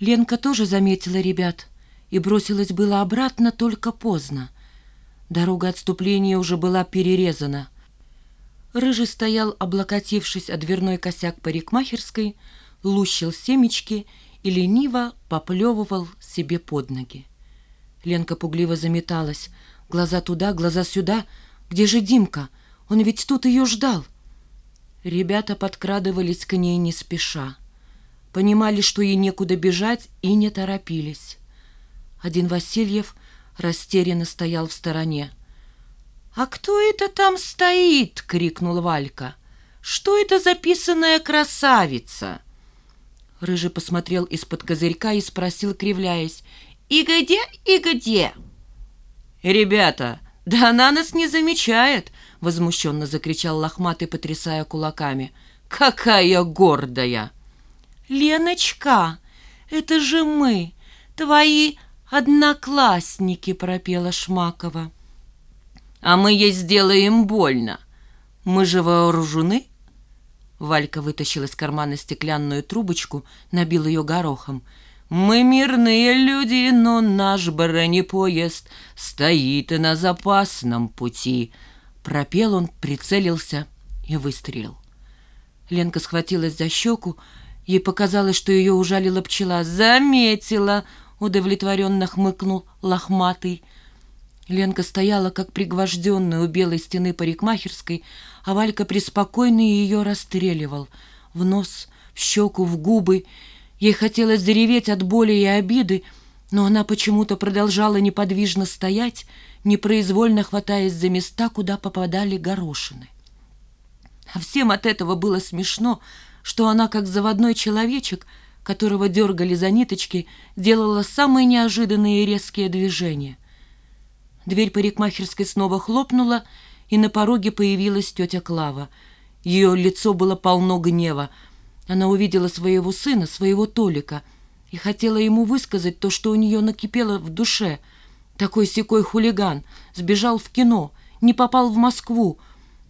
Ленка тоже заметила ребят и бросилась было обратно, только поздно. Дорога отступления уже была перерезана. Рыжий стоял, облокотившись о дверной косяк парикмахерской, лущил семечки и лениво поплевывал себе под ноги. Ленка пугливо заметалась. Глаза туда, глаза сюда. Где же Димка? Он ведь тут ее ждал. Ребята подкрадывались к ней не спеша. Понимали, что ей некуда бежать, и не торопились. Один Васильев растерянно стоял в стороне. «А кто это там стоит?» — крикнул Валька. «Что это записанная красавица?» Рыжий посмотрел из-под козырька и спросил, кривляясь. «И где, и где?» «Ребята, да она нас не замечает!» — возмущенно закричал лохматый, потрясая кулаками. «Какая гордая!» «Леночка, это же мы, твои одноклассники!» — пропела Шмакова. «А мы ей сделаем больно! Мы же вооружены!» Валька вытащил из кармана стеклянную трубочку, набил ее горохом. «Мы мирные люди, но наш бронепоезд стоит на запасном пути!» Пропел он, прицелился и выстрелил. Ленка схватилась за щеку, ей показалось, что ее ужалила пчела. «Заметила!» — удовлетворенно хмыкнул лохматый. Ленка стояла, как пригвожденная у белой стены парикмахерской, а Валька преспокойно ее расстреливал. В нос, в щеку, в губы. Ей хотелось зареветь от боли и обиды, но она почему-то продолжала неподвижно стоять, непроизвольно хватаясь за места, куда попадали горошины. А всем от этого было смешно, что она, как заводной человечек, которого дергали за ниточки, делала самые неожиданные и резкие движения — Дверь парикмахерской снова хлопнула, и на пороге появилась тетя Клава. Ее лицо было полно гнева. Она увидела своего сына, своего Толика, и хотела ему высказать то, что у нее накипело в душе. Такой секой хулиган, сбежал в кино, не попал в Москву,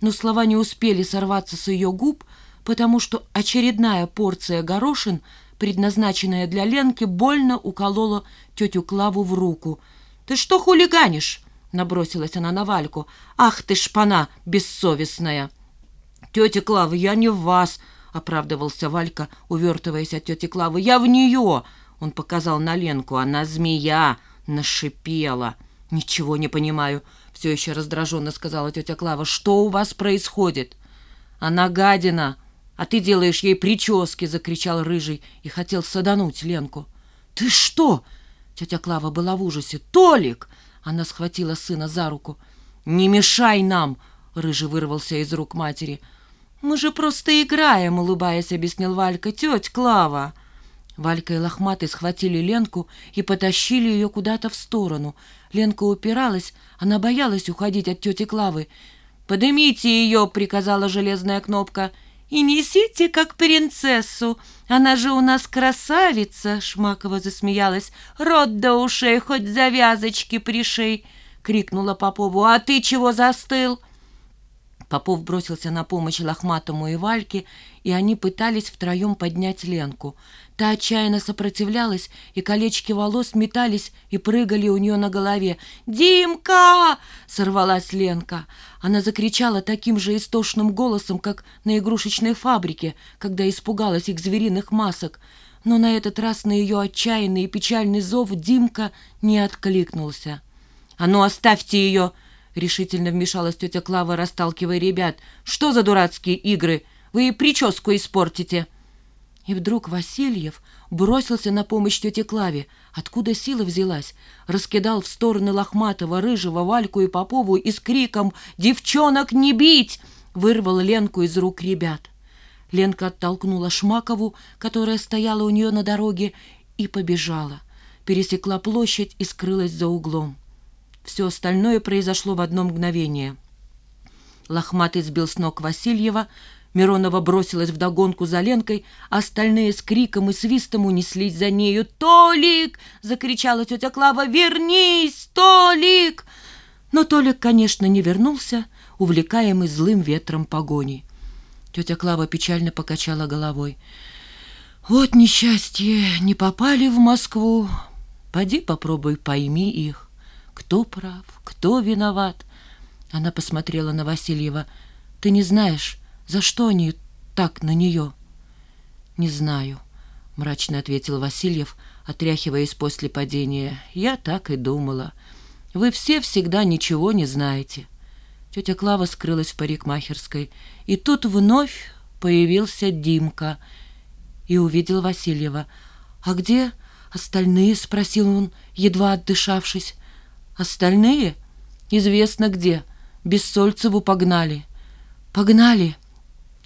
но слова не успели сорваться с ее губ, потому что очередная порция горошин, предназначенная для Ленки, больно уколола тетю Клаву в руку. «Ты что хулиганишь?» Набросилась она на Вальку. «Ах ты, шпана бессовестная!» «Тетя Клава, я не в вас!» — оправдывался Валька, увертываясь от тети Клавы. «Я в нее!» — он показал на Ленку. «Она змея!» — нашипела. «Ничего не понимаю!» — все еще раздраженно сказала тетя Клава. «Что у вас происходит?» «Она гадина, а ты делаешь ей прически!» — закричал Рыжий и хотел садануть Ленку. «Ты что?» — тетя Клава была в ужасе. «Толик!» Она схватила сына за руку. «Не мешай нам!» — Рыжий вырвался из рук матери. «Мы же просто играем!» — улыбаясь, объяснил Валька. «Тетя Клава!» Валька и Лохматый схватили Ленку и потащили ее куда-то в сторону. Ленка упиралась, она боялась уходить от тети Клавы. «Подымите ее!» — приказала железная кнопка. «И несите, как принцессу! Она же у нас красавица!» — Шмакова засмеялась. «Рот до ушей, хоть завязочки пришей!» — крикнула Попову. «А ты чего застыл?» Попов бросился на помощь Лохматому и Вальке, и они пытались втроем поднять Ленку. Та отчаянно сопротивлялась, и колечки волос метались и прыгали у нее на голове. «Димка!» — сорвалась Ленка. Она закричала таким же истошным голосом, как на игрушечной фабрике, когда испугалась их звериных масок. Но на этот раз на ее отчаянный и печальный зов Димка не откликнулся. «А ну, оставьте ее!» — решительно вмешалась тетя Клава, расталкивая ребят. «Что за дурацкие игры? Вы ей прическу испортите!» И вдруг Васильев бросился на помощь тете Клаве. Откуда сила взялась? Раскидал в стороны Лохматого, Рыжего, Вальку и Попову и с криком «Девчонок не бить!» вырвал Ленку из рук ребят. Ленка оттолкнула Шмакову, которая стояла у нее на дороге, и побежала. Пересекла площадь и скрылась за углом. Все остальное произошло в одно мгновение. Лохматый сбил с ног Васильева, Миронова бросилась вдогонку за Ленкой, остальные с криком и свистом унеслись за нею. «Толик!» — закричала тетя Клава. «Вернись, Толик!» Но Толик, конечно, не вернулся, увлекаемый злым ветром погони. Тетя Клава печально покачала головой. Вот несчастье, не попали в Москву. Поди попробуй пойми их. Кто прав, кто виноват. Она посмотрела на Васильева. Ты не знаешь, за что они так на нее? Не знаю, мрачно ответил Васильев, отряхиваясь после падения. Я так и думала. Вы все всегда ничего не знаете. Тетя Клава скрылась в парикмахерской, и тут вновь появился Димка и увидел Васильева. «А где остальные?» — спросил он, едва отдышавшись. «Остальные? Известно где. Бессольцеву погнали». «Погнали?»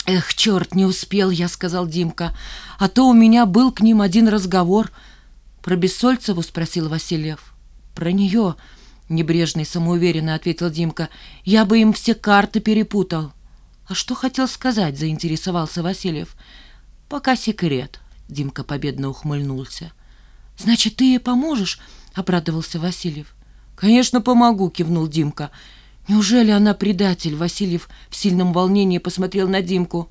«Эх, черт, не успел я», — сказал Димка. «А то у меня был к ним один разговор». «Про Бессольцеву?» — спросил Васильев. «Про нее», — небрежно и самоуверенно ответил Димка. «Я бы им все карты перепутал». «А что хотел сказать?» — заинтересовался Васильев. «Пока секрет», — Димка победно ухмыльнулся. «Значит, ты ей поможешь?» — обрадовался Васильев. «Конечно, помогу», — кивнул Димка. «Неужели она предатель?» — Васильев в сильном волнении посмотрел на Димку.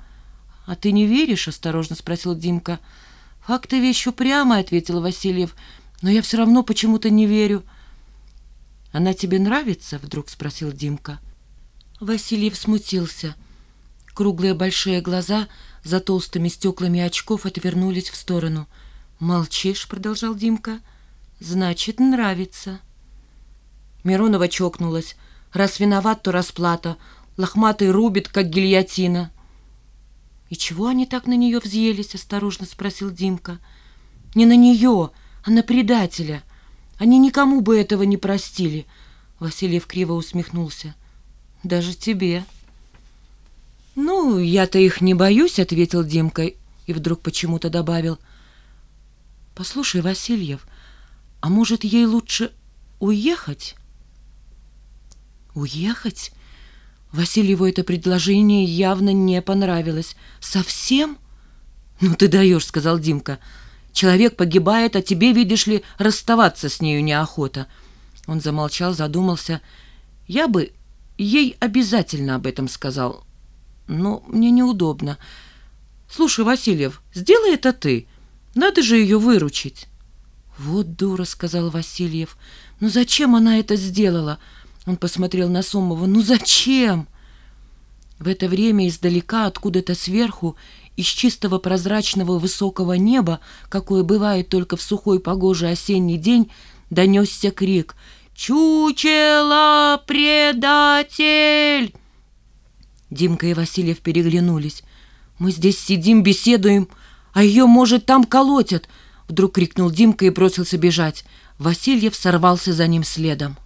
«А ты не веришь?» — осторожно спросил Димка. «Факты вещь упрямая», — ответил Васильев. «Но я все равно почему-то не верю». «Она тебе нравится?» — вдруг спросил Димка. Васильев смутился. Круглые большие глаза за толстыми стеклами очков отвернулись в сторону. «Молчишь?» — продолжал Димка. «Значит, нравится». Миронова чокнулась. «Раз виноват, то расплата. Лохматый рубит, как гильотина». «И чего они так на нее взъелись?» — осторожно спросил Димка. «Не на нее, а на предателя. Они никому бы этого не простили». Васильев криво усмехнулся. «Даже тебе». «Ну, я-то их не боюсь», — ответил Димка и вдруг почему-то добавил. «Послушай, Васильев, а может, ей лучше уехать?» «Уехать?» Васильеву это предложение явно не понравилось. «Совсем?» «Ну ты даешь», — сказал Димка. «Человек погибает, а тебе, видишь ли, расставаться с нею неохота». Он замолчал, задумался. «Я бы ей обязательно об этом сказал» но мне неудобно. Слушай, Васильев, сделай это ты. Надо же ее выручить. Вот дура, сказал Васильев. Ну зачем она это сделала? Он посмотрел на Сомова. Ну зачем? В это время издалека, откуда-то сверху, из чистого прозрачного высокого неба, какое бывает только в сухой погожий осенний день, донесся крик «Чучело, предатель!» Димка и Васильев переглянулись. «Мы здесь сидим, беседуем, а ее, может, там колотят!» Вдруг крикнул Димка и бросился бежать. Васильев сорвался за ним следом.